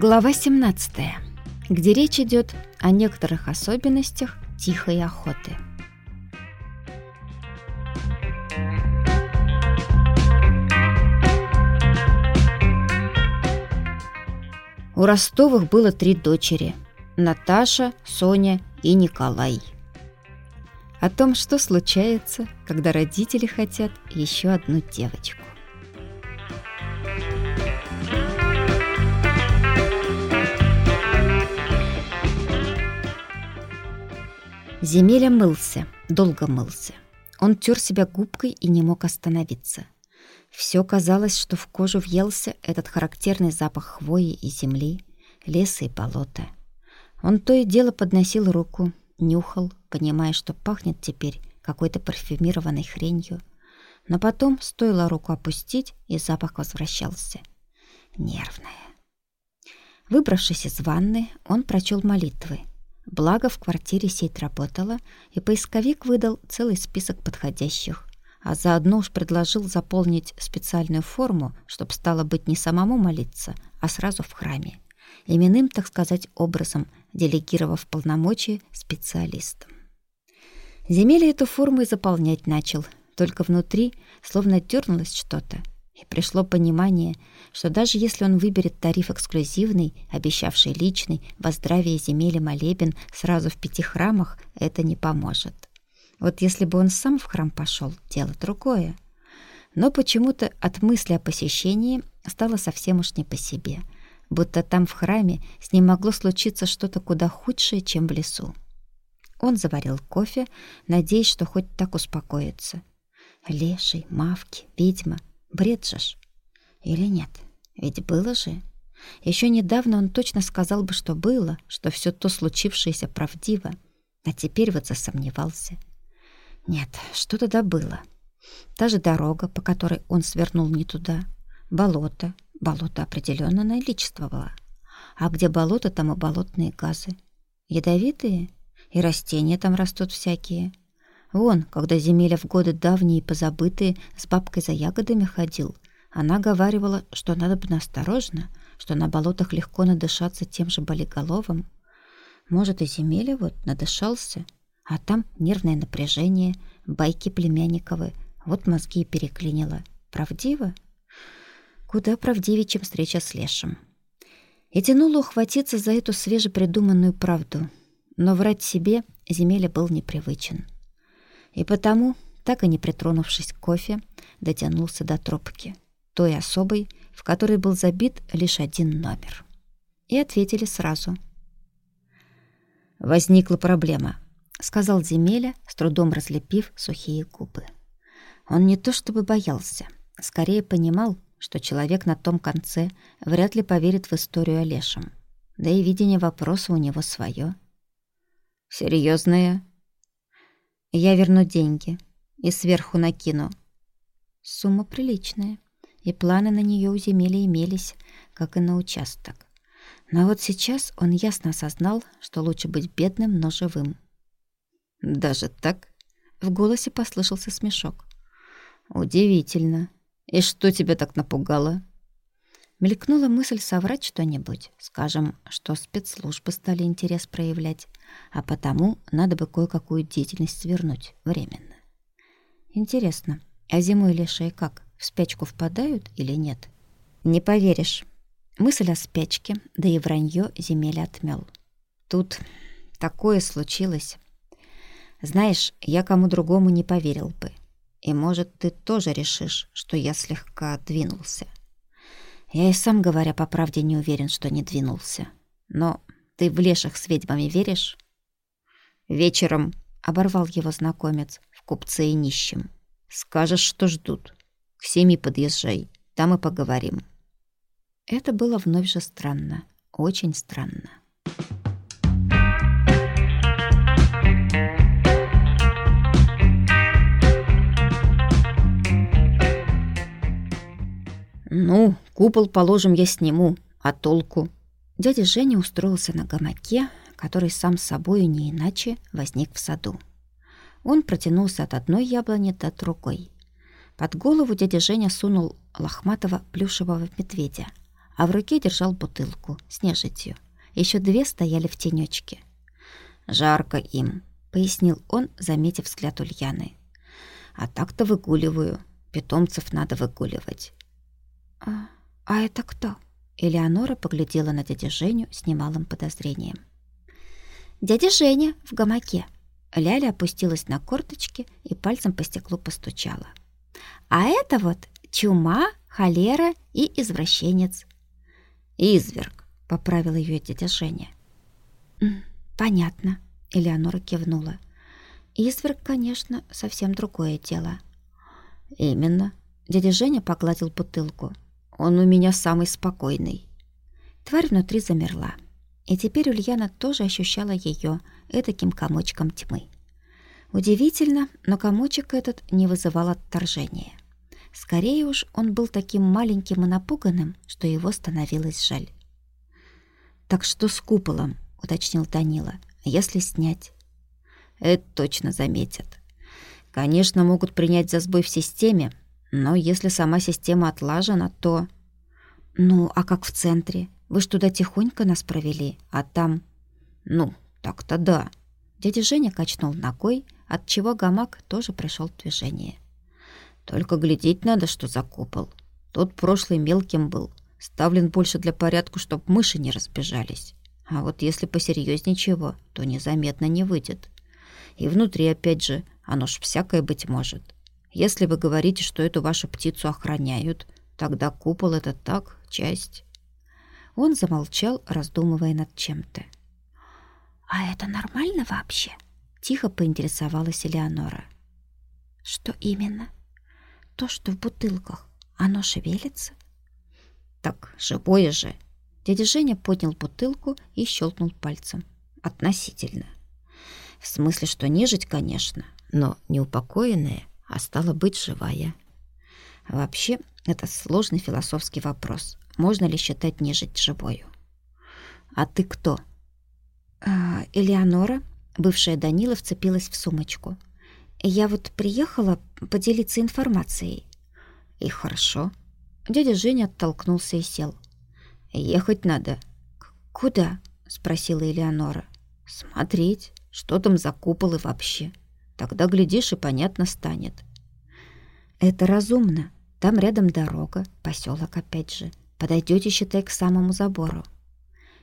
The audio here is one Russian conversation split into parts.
Глава 17, где речь идет о некоторых особенностях тихой охоты. У Ростовых было три дочери – Наташа, Соня и Николай. О том, что случается, когда родители хотят еще одну девочку. Земеля мылся, долго мылся. Он тер себя губкой и не мог остановиться. Все казалось, что в кожу въелся этот характерный запах хвои и земли, леса и болота. Он то и дело подносил руку, нюхал, понимая, что пахнет теперь какой-то парфюмированной хренью. Но потом стоило руку опустить, и запах возвращался. Нервная. Выбравшись из ванны, он прочел молитвы — Благо в квартире сеть работала, и поисковик выдал целый список подходящих, а заодно уж предложил заполнить специальную форму, чтобы стало быть не самому молиться, а сразу в храме. Именным, так сказать, образом, делегировав полномочия специалистам. Земель эту форму и заполнять начал, только внутри словно дернулось что-то, и пришло понимание, что даже если он выберет тариф эксклюзивный, обещавший личный, во здравие земель и молебен сразу в пяти храмах, это не поможет. Вот если бы он сам в храм пошел, дело другое. Но почему-то от мысли о посещении стало совсем уж не по себе, будто там в храме с ним могло случиться что-то куда худшее, чем в лесу. Он заварил кофе, надеясь, что хоть так успокоится. Леший, мавки, ведьма — Бред. Или нет? Ведь было же. Еще недавно он точно сказал бы, что было, что все то случившееся правдиво. А теперь вот засомневался. Нет, что тогда было? Та же дорога, по которой он свернул не туда. Болото. Болото определенно наличествовало. А где болото, там и болотные газы. Ядовитые? И растения там растут всякие. Вон, когда Земеля в годы давние и позабытые с бабкой за ягодами ходил, она говаривала, что надо бы осторожно, что на болотах легко надышаться тем же болиголовым. Может, и Земеля вот надышался, а там нервное напряжение, байки племянниковы, вот мозги и переклинило. Правдиво? Куда правдивее, чем встреча с Лешем. И тянуло ухватиться за эту свежепридуманную правду, но врать себе Земеля был непривычен. И потому, так и не притронувшись к кофе, дотянулся до трубки, той особой, в которой был забит лишь один номер. И ответили сразу. «Возникла проблема», — сказал Земеля, с трудом разлепив сухие губы. Он не то чтобы боялся, скорее понимал, что человек на том конце вряд ли поверит в историю о Лешем. Да и видение вопроса у него свое. «Серьёзное?» Я верну деньги и сверху накину. Сумма приличная, и планы на нее у земли имелись, как и на участок. Но вот сейчас он ясно осознал, что лучше быть бедным, но живым. «Даже так?» — в голосе послышался смешок. «Удивительно. И что тебя так напугало?» Мелькнула мысль соврать что-нибудь, скажем, что спецслужбы стали интерес проявлять, а потому надо бы кое-какую деятельность свернуть временно. Интересно, а зимой лешие как, в спячку впадают или нет? Не поверишь. Мысль о спячке, да и вранье земель отмел. Тут такое случилось. Знаешь, я кому другому не поверил бы. И, может, ты тоже решишь, что я слегка двинулся. — я и сам, говоря по правде, не уверен, что не двинулся. Но ты в леших с ведьмами веришь? Вечером оборвал его знакомец в купце и нищем. Скажешь, что ждут. К семи подъезжай, там и поговорим. Это было вновь же странно, очень странно. «Ну, купол, положим, я сниму. А толку?» Дядя Женя устроился на гамаке, который сам собою не иначе возник в саду. Он протянулся от одной яблони до другой. Под голову дядя Женя сунул лохматого плюшевого медведя, а в руке держал бутылку с нежитью. Еще две стояли в тенечке. «Жарко им», — пояснил он, заметив взгляд Ульяны. «А так-то выгуливаю. Питомцев надо выгуливать». «А, а это кто?» Элеонора поглядела на дядю Женю с немалым подозрением. «Дядя Женя в гамаке». Ляля опустилась на корточки и пальцем по стеклу постучала. «А это вот чума, холера и извращенец». «Изверг», — поправил ее дядя Женя. «Понятно», — Элеонора кивнула. «Изверг, конечно, совсем другое дело». «Именно». Дядя Женя погладил бутылку. «Он у меня самый спокойный». Тварь внутри замерла. И теперь Ульяна тоже ощущала ее этаким комочком тьмы. Удивительно, но комочек этот не вызывал отторжения. Скорее уж, он был таким маленьким и напуганным, что его становилось жаль. «Так что с куполом?» — уточнил Данила. «Если снять?» «Это точно заметят. Конечно, могут принять за сбой в системе, но если сама система отлажена, то...» «Ну, а как в центре? Вы ж туда тихонько нас провели, а там...» «Ну, так-то да». Дядя Женя качнул ногой, от чего гамак тоже пришел в движение. «Только глядеть надо, что за купол. Тот прошлый мелким был, ставлен больше для порядка, чтоб мыши не разбежались. А вот если посерьезнее чего, то незаметно не выйдет. И внутри, опять же, оно ж всякое быть может. Если вы говорите, что эту вашу птицу охраняют, тогда купол — это так, часть». Он замолчал, раздумывая над чем-то. «А это нормально вообще?» — тихо поинтересовалась Элеонора. «Что именно? То, что в бутылках, оно шевелится?» «Так, живое же!» Дядя Женя поднял бутылку и щелкнул пальцем. «Относительно. В смысле, что нежить, конечно, но неупокоенная, а стала быть живая. Вообще, это сложный философский вопрос. Можно ли считать нежить живою? А ты кто?» а, «Элеонора», бывшая Данила, вцепилась в сумочку. «Я вот приехала поделиться информацией». «И хорошо». Дядя Женя оттолкнулся и сел. «Ехать надо». «Куда?» — спросила Элеонора. «Смотреть, что там за куполы вообще. Тогда, глядишь, и понятно станет». «Это разумно. Там рядом дорога, поселок опять же. Подойдете, считай, к самому забору».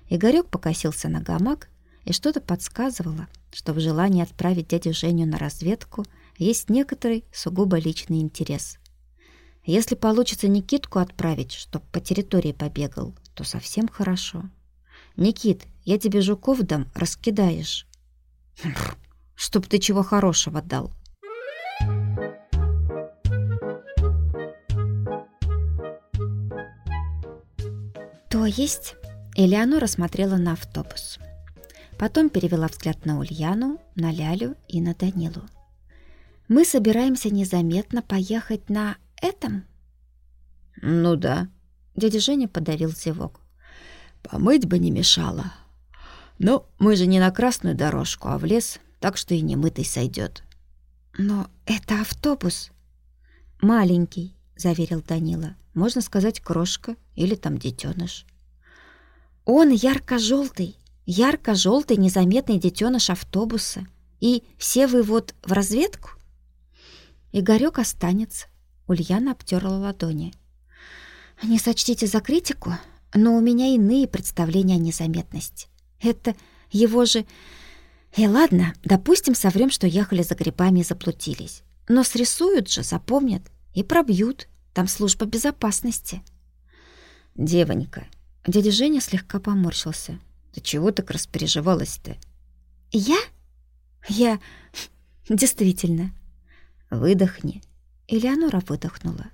Игорек покосился на гамак, и что-то подсказывало, что в желании отправить дядю Женю на разведку есть некоторый сугубо личный интерес. Если получится Никитку отправить, чтоб по территории побегал, то совсем хорошо. Никит, я тебе жуков дам, раскидаешь. Чтоб ты чего хорошего дал. То есть Элеонора смотрела на автобус. Потом перевела взгляд на Ульяну, на Лялю и на Данилу. «Мы собираемся незаметно поехать на этом?» «Ну да», — дядя Женя подавил зевок. «Помыть бы не мешало. Но мы же не на красную дорожку, а в лес, так что и немытый сойдет». «Но это автобус». «Маленький», — заверил Данила. «Можно сказать, крошка или там детеныш». «Он ярко-желтый», ярко-желтый незаметный детеныш автобуса. И все вы вот в разведку? Игорек останется. Ульяна обтерла ладони. Не сочтите за критику, но у меня иные представления о незаметности. Это его же... И ладно, допустим, соврем, что ехали за грибами и заплутились. Но срисуют же, запомнят и пробьют. Там служба безопасности. Девонька, дядя Женя слегка поморщился. Ты чего так распереживалась-то? Я? Я... Действительно. Выдохни. Элеонора выдохнула.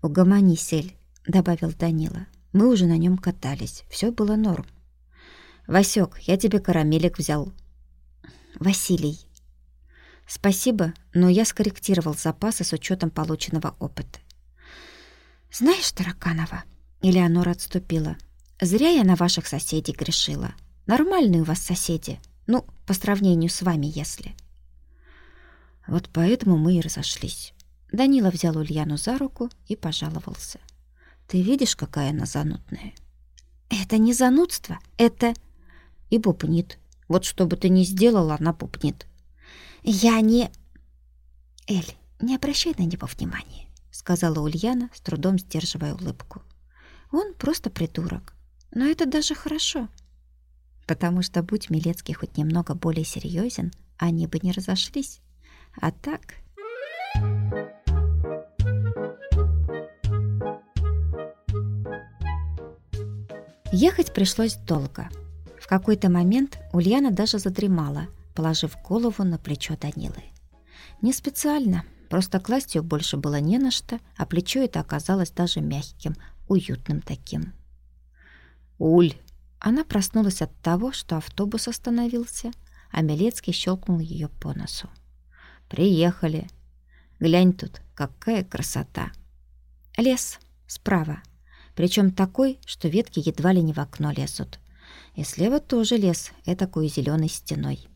«Угомонись, Эль», — добавил Данила. «Мы уже на нем катались. Все было норм». «Васек, я тебе карамелек взял». «Василий». «Спасибо, но я скорректировал запасы с учетом полученного опыта». «Знаешь, Тараканова...» Элеонора отступила. Зря я на ваших соседей грешила. Нормальные у вас соседи. Ну, по сравнению с вами, если. Вот поэтому мы и разошлись. Данила взял Ульяну за руку и пожаловался. Ты видишь, какая она занудная?» «Это не занудство, это...» «И пупнит. Вот что бы ты ни сделала, она пупнит». «Я не...» «Эль, не обращай на него внимания», — сказала Ульяна, с трудом сдерживая улыбку. «Он просто придурок. Но это даже хорошо. Потому что, будь Милецкий хоть немного более серьезен, они бы не разошлись. А так...» Ехать пришлось долго. В какой-то момент Ульяна даже задремала, положив голову на плечо Данилы. Не специально, просто класть ее больше было не на что, а плечо это оказалось даже мягким, уютным таким. «Уль!» Она проснулась от того, что автобус остановился, а Милецкий щелкнул ее по носу. «Приехали. Глянь тут, какая красота!» Лес справа, причем такой, что ветки едва ли не в окно лезут. И слева тоже лес, этакой зеленой стеной.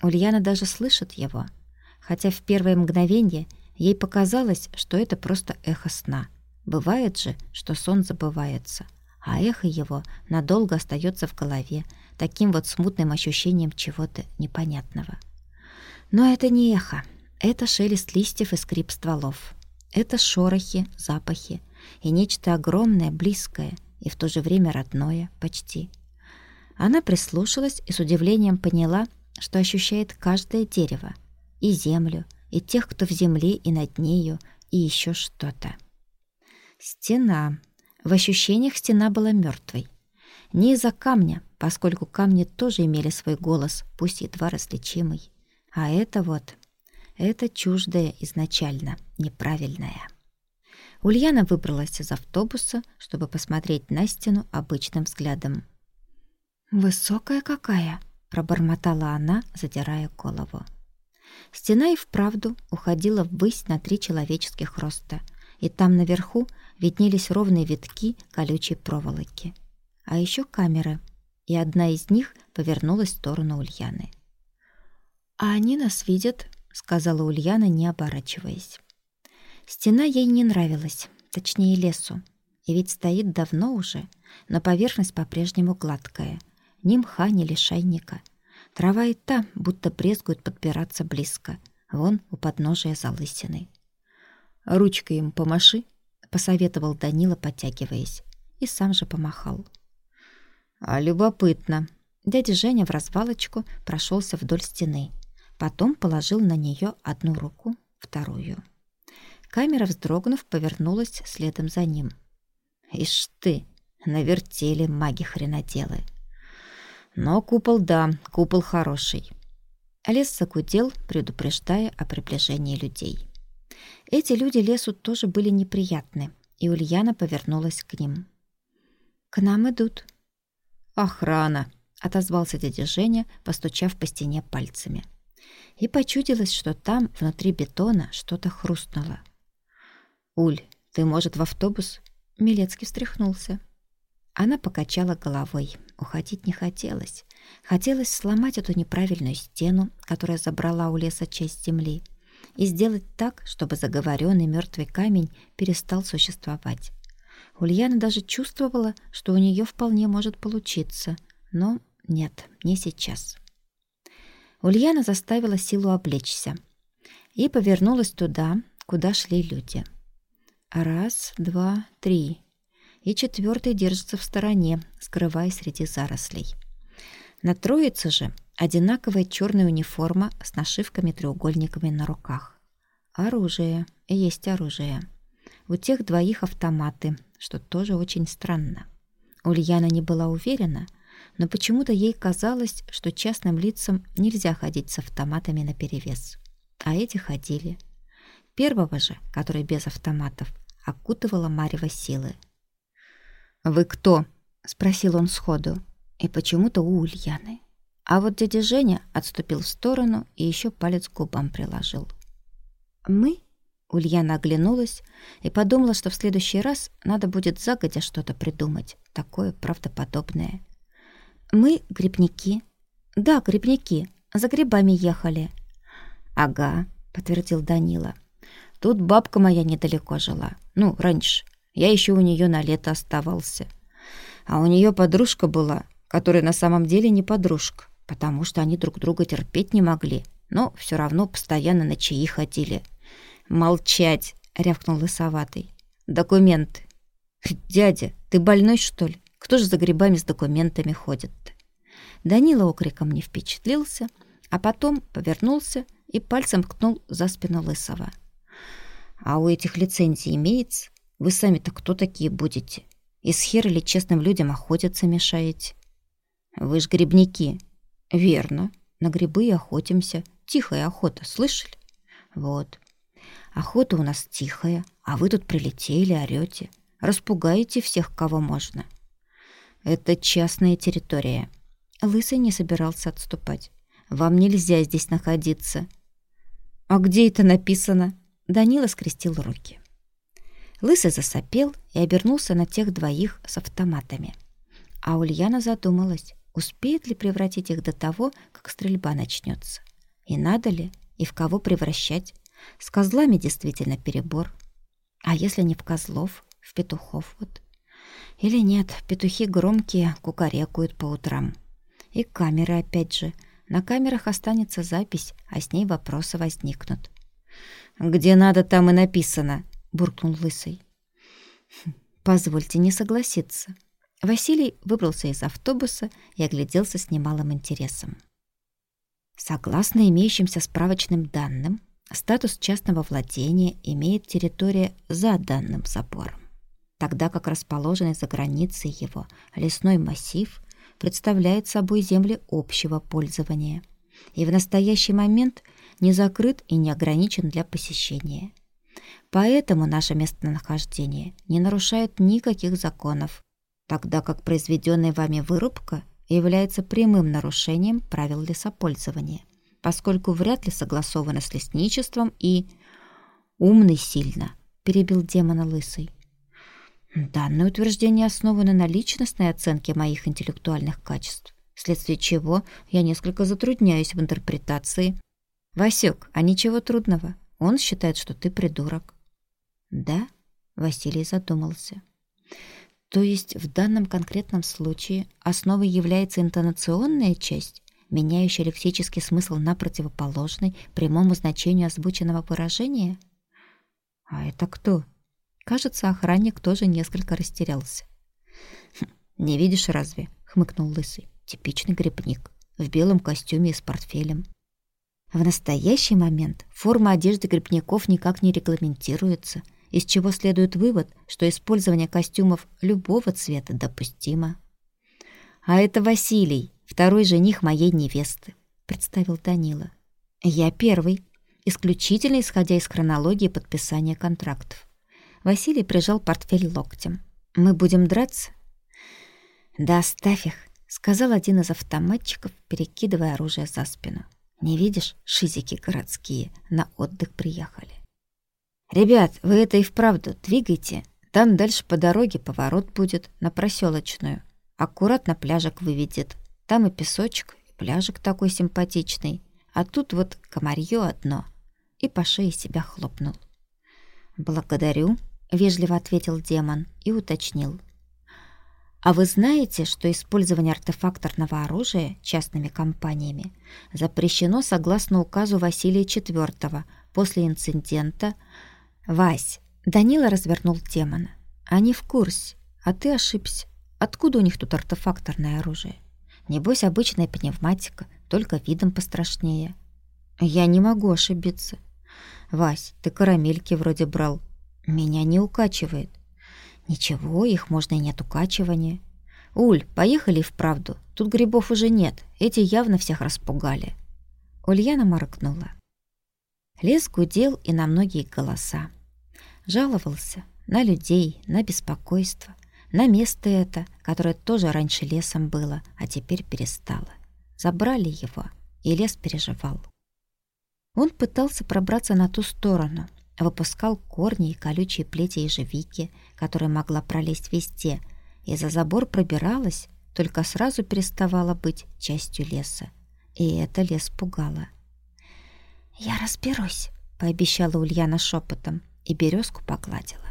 Ульяна даже слышит его, хотя в первое мгновение ей показалось, что это просто эхо сна. Бывает же, что сон забывается, а эхо его надолго остается в голове, таким вот смутным ощущением чего-то непонятного. Но это не эхо, это шелест листьев и скрип стволов. Это шорохи, запахи, и нечто огромное, близкое и в то же время родное почти. Она прислушалась и с удивлением поняла, что ощущает каждое дерево, и землю, и тех, кто в земле и над нею, и еще что-то. Стена. В ощущениях стена была мертвой. Не из-за камня, поскольку камни тоже имели свой голос, пусть едва различимый. А это вот, это чуждое изначально, неправильное. Ульяна выбралась из автобуса, чтобы посмотреть на стену обычным взглядом. «Высокая какая!» — пробормотала она, задирая голову. Стена и вправду уходила ввысь на три человеческих роста, и там наверху виднелись ровные витки колючей проволоки. А еще камеры, и одна из них повернулась в сторону Ульяны. «А они нас видят», — сказала Ульяна, не оборачиваясь. Стена ей не нравилась, точнее лесу. И ведь стоит давно уже, но поверхность по-прежнему гладкая. Ни мха, ни лишайника. Трава и та будто брезгует подбираться близко. Вон у подножия залысины. «Ручкой им помаши», — посоветовал Данила, подтягиваясь. И сам же помахал. «А любопытно». Дядя Женя в развалочку прошелся вдоль стены. Потом положил на нее одну руку, вторую. Камера, вздрогнув, повернулась следом за ним. «Ишь ты, навертели маги-хреноделы!» «Но купол, да, купол хороший». Лес загудел, предупреждая о приближении людей. Эти люди лесу тоже были неприятны, и Ульяна повернулась к ним. «К нам идут». «Охрана», — отозвался дядя Женя, постучав по стене пальцами. И почудилось, что там, внутри бетона, что-то хрустнуло. «Уль, ты, может, в автобус?» Милецкий встряхнулся. Она покачала головой. Уходить не хотелось. Хотелось сломать эту неправильную стену, которая забрала у леса часть земли, и сделать так, чтобы заговоренный мертвый камень перестал существовать. Ульяна даже чувствовала, что у нее вполне может получиться, но нет, не сейчас. Ульяна заставила силу облечься и повернулась туда, куда шли люди — Раз, два, три. И четвертый держится в стороне, скрываясь среди зарослей. На троице же одинаковая черная униформа с нашивками-треугольниками на руках. Оружие. Есть оружие. У тех двоих автоматы, что тоже очень странно. Ульяна не была уверена, но почему-то ей казалось, что частным лицам нельзя ходить с автоматами наперевес. А эти ходили. Первого же, который без автоматов, окутывала марево силы. «Вы кто?» — спросил он сходу. И почему-то у Ульяны. А вот дядя Женя отступил в сторону и еще палец к губам приложил. «Мы?» — Ульяна оглянулась и подумала, что в следующий раз надо будет загодя что-то придумать, такое правдоподобное. «Мы грибники». «Да, грибники. За грибами ехали». «Ага», — подтвердил Данила. Тут бабка моя недалеко жила. Ну, раньше. Я еще у нее на лето оставался. А у нее подружка была, которая на самом деле не подружка, потому что они друг друга терпеть не могли, но все равно постоянно на чаи ходили. «Молчать!» — рявкнул лысоватый. «Документы!» «Дядя, ты больной, что ли? Кто же за грибами с документами ходит-то?» Данила окриком не впечатлился, а потом повернулся и пальцем ткнул за спину Лысого. «А у этих лицензий имеется? Вы сами-то кто такие будете? Из хера ли честным людям охотиться мешаете?» «Вы ж грибники». «Верно. На грибы и охотимся. Тихая охота, слышали?» «Вот. Охота у нас тихая, а вы тут прилетели, орете. Распугаете всех, кого можно». «Это частная территория». Лысый не собирался отступать. «Вам нельзя здесь находиться». «А где это написано?» Данила скрестил руки. Лысый засопел и обернулся на тех двоих с автоматами. А Ульяна задумалась, успеет ли превратить их до того, как стрельба начнется. И надо ли, и в кого превращать. С козлами действительно перебор. А если не в козлов, в петухов вот. Или нет, петухи громкие, кукарекают по утрам. И камеры опять же. На камерах останется запись, а с ней вопросы возникнут. «Где надо, там и написано», — буркнул Лысый. «Хм, «Позвольте не согласиться». Василий выбрался из автобуса и огляделся с немалым интересом. Согласно имеющимся справочным данным, статус частного владения имеет территория за данным забором, тогда как расположенный за границей его лесной массив представляет собой земли общего пользования и в настоящий момент – не закрыт и не ограничен для посещения. Поэтому наше местонахождение не нарушает никаких законов, тогда как произведенная вами вырубка является прямым нарушением правил лесопользования, поскольку вряд ли согласована с лесничеством и... «Умный сильно», — перебил демона лысый. Данное утверждение основано на личностной оценке моих интеллектуальных качеств, вследствие чего я несколько затрудняюсь в интерпретации «Васек, а ничего трудного. Он считает, что ты придурок». «Да?» — Василий задумался. «То есть в данном конкретном случае основой является интонационная часть, меняющая лексический смысл на противоположный прямому значению озвученного выражения?» «А это кто?» Кажется, охранник тоже несколько растерялся. «Хм, «Не видишь разве?» — хмыкнул Лысый. «Типичный грибник. В белом костюме и с портфелем. В настоящий момент форма одежды грибников никак не регламентируется, из чего следует вывод, что использование костюмов любого цвета допустимо. «А это Василий, второй жених моей невесты», — представил Данила. «Я первый, исключительно исходя из хронологии подписания контрактов». Василий прижал портфель локтем. «Мы будем драться?» «Да оставь их», — сказал один из автоматчиков, перекидывая оружие за спину. Не видишь, шизики городские на отдых приехали. Ребят, вы это и вправду двигайте. Там дальше по дороге поворот будет на проселочную. Аккуратно пляжик выведет. Там и песочек, и пляжик такой симпатичный. А тут вот комарье одно. И по шее себя хлопнул. «Благодарю», — вежливо ответил демон и уточнил. А вы знаете, что использование артефакторного оружия частными компаниями запрещено согласно указу Василия IV после инцидента? Вась, Данила развернул демона. Они в курсе, а ты ошибся. Откуда у них тут артефакторное оружие? Небось, обычная пневматика, только видом пострашнее. Я не могу ошибиться. Вась, ты карамельки вроде брал. Меня не укачивает. Ничего, их можно и нет укачивания. Уль, поехали вправду. Тут грибов уже нет. Эти явно всех распугали. Ульяна моркнула. Лес гудел и на многие голоса. Жаловался на людей, на беспокойство, на место это, которое тоже раньше лесом было, а теперь перестало. Забрали его, и лес переживал. Он пытался пробраться на ту сторону, выпускал корни и колючие плети ежевики, которая могла пролезть везде, и за забор пробиралась, только сразу переставала быть частью леса. И это лес пугало. «Я разберусь», — пообещала Ульяна шепотом и березку погладила.